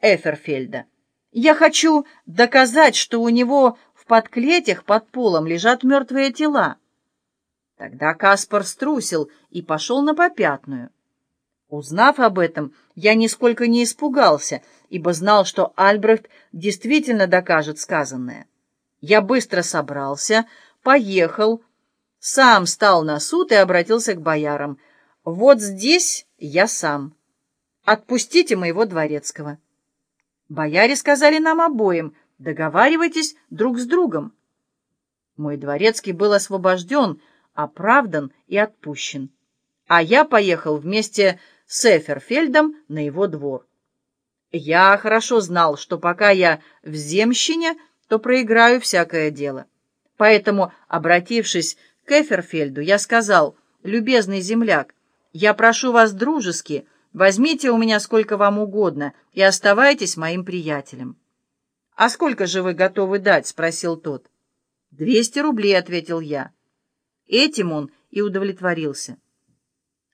Эферфельда. Я хочу доказать, что у него в подклетях под полом лежат мертвые тела. Тогда Каспар струсил и пошел на попятную. Узнав об этом, я нисколько не испугался, ибо знал, что Альбрехт действительно докажет сказанное. Я быстро собрался, поехал, сам стал на суд и обратился к боярам. «Вот здесь я сам. Отпустите моего дворецкого». Бояре сказали нам обоим, договаривайтесь друг с другом. Мой дворецкий был освобожден, оправдан и отпущен, а я поехал вместе с Эферфельдом на его двор. Я хорошо знал, что пока я в земщине, то проиграю всякое дело. Поэтому, обратившись к Эферфельду, я сказал, «Любезный земляк, я прошу вас дружески, возьмите у меня сколько вам угодно и оставайтесь моим приятелем». «А сколько же вы готовы дать?» — спросил тот. «Двести рублей», — ответил я. Этим он и удовлетворился.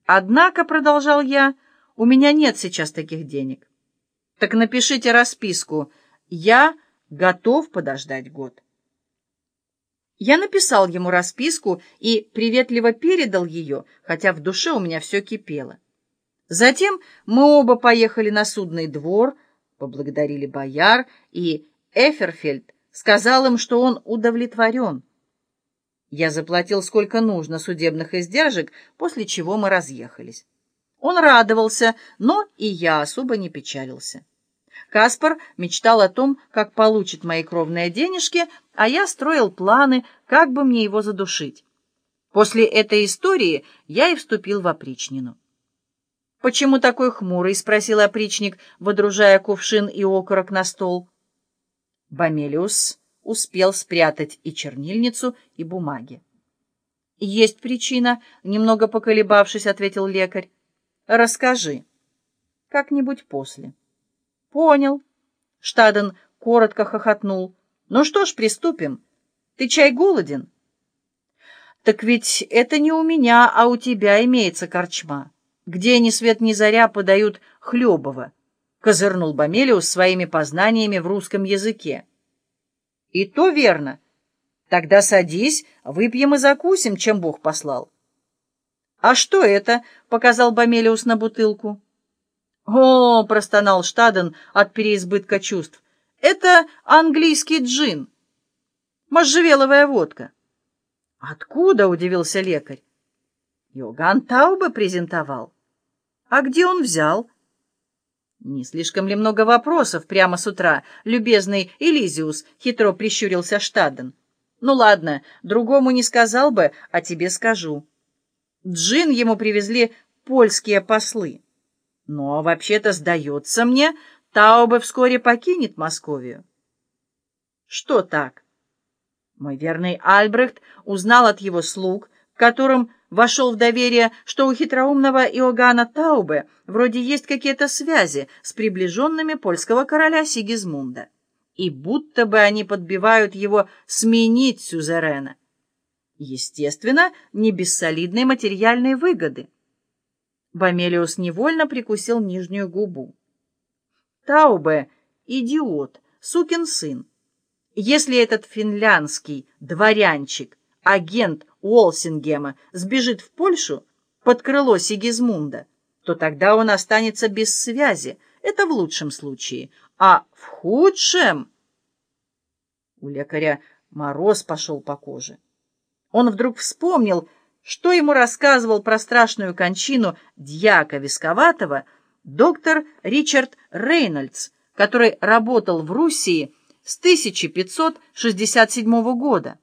«Однако», — продолжал я, — «у меня нет сейчас таких денег». «Так напишите расписку. Я готов подождать год». Я написал ему расписку и приветливо передал ее, хотя в душе у меня все кипело. Затем мы оба поехали на судный двор, поблагодарили бояр, и Эферфельд сказал им, что он удовлетворен. Я заплатил сколько нужно судебных издержек, после чего мы разъехались. Он радовался, но и я особо не печалился. Каспар мечтал о том, как получит мои кровные денежки, а я строил планы, как бы мне его задушить. После этой истории я и вступил в опричнину. «Почему такой хмурый?» — спросил опричник, водружая кувшин и окорок на стол. Бомелиус успел спрятать и чернильницу, и бумаги. «Есть причина», — немного поколебавшись, ответил лекарь. «Расскажи. Как-нибудь после». «Понял». Штаден коротко хохотнул. «Ну что ж, приступим. Ты чай голоден?» «Так ведь это не у меня, а у тебя имеется корчма, где ни свет ни заря подают хлебово», — козырнул Бомелиус своими познаниями в русском языке. «И то верно. Тогда садись, выпьем и закусим, чем Бог послал». «А что это?» — показал Бомелиус на бутылку. «О!» — простонал Штаден от переизбытка чувств. «Это английский джин, можжевеловая водка». «Откуда?» — удивился лекарь. «Йоган Таубе презентовал». «А где он взял?» «Не слишком ли много вопросов прямо с утра, любезный Элизиус?» — хитро прищурился Штаден. «Ну ладно, другому не сказал бы, а тебе скажу. Джин ему привезли польские послы. Но вообще-то, сдается мне, Таубе вскоре покинет Московию». «Что так?» Мой верный Альбрехт узнал от его слуг, которым вошел в доверие, что у хитроумного Иоганна Таубе вроде есть какие-то связи с приближенными польского короля Сигизмунда, и будто бы они подбивают его сменить сюзерена. Естественно, не без солидной материальной выгоды. Бомелиус невольно прикусил нижнюю губу. Таубе — идиот, сукин сын. Если этот финляндский дворянчик, агент Уолсингема сбежит в Польшу под крыло Сигизмунда, то тогда он останется без связи. Это в лучшем случае. А в худшем... У лекаря мороз пошел по коже. Он вдруг вспомнил, что ему рассказывал про страшную кончину дьяка Висковатого доктор Ричард Рейнольдс, который работал в Руссии с 1567 года.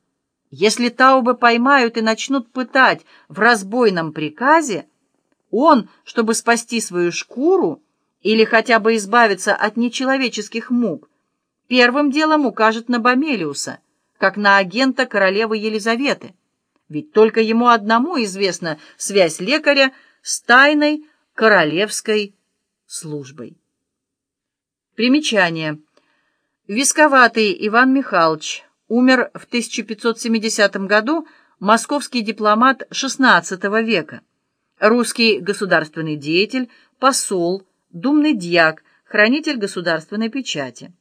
Если Таубе поймают и начнут пытать в разбойном приказе, он, чтобы спасти свою шкуру или хотя бы избавиться от нечеловеческих мук, первым делом укажет на Бомелиуса, как на агента королевы Елизаветы. Ведь только ему одному известна связь лекаря с тайной королевской службой. Примечание. Висковатый Иван Михайлович умер в 1570 году московский дипломат XVI века, русский государственный деятель, посол, думный дьяк, хранитель государственной печати.